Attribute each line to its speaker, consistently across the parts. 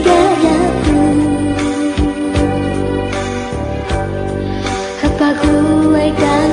Speaker 1: dayaku Apa gue kan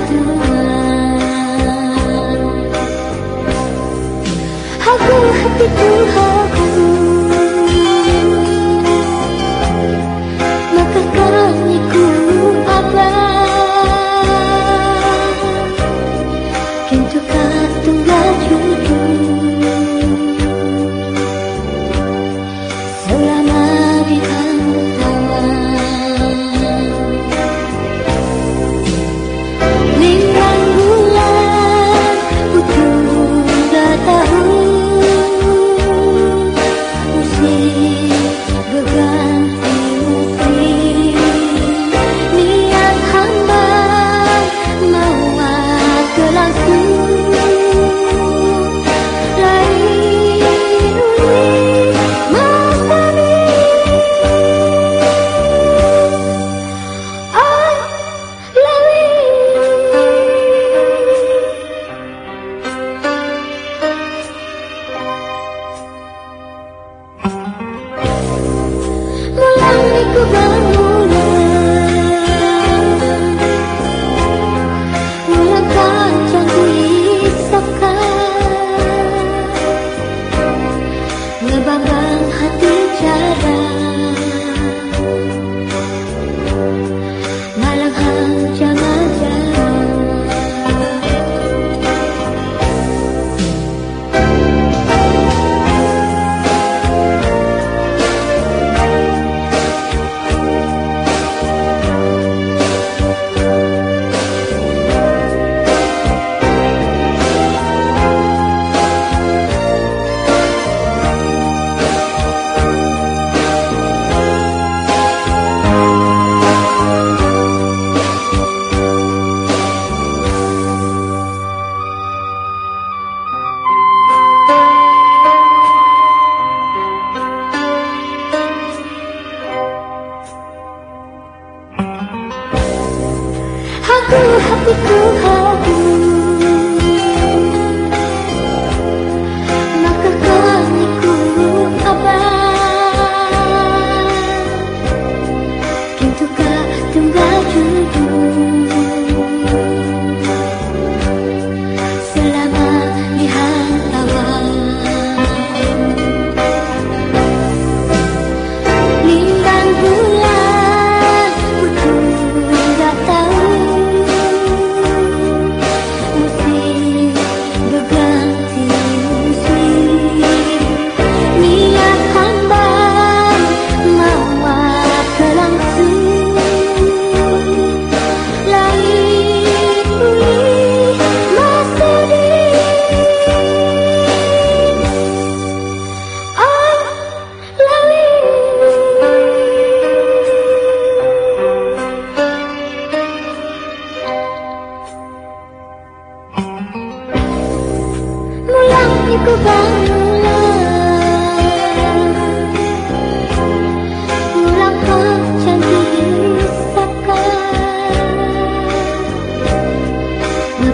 Speaker 1: aku tuhan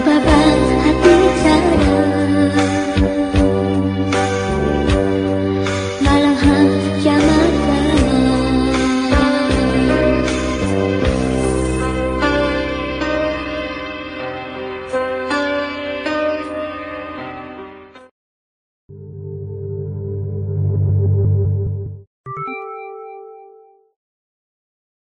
Speaker 1: 花瓣。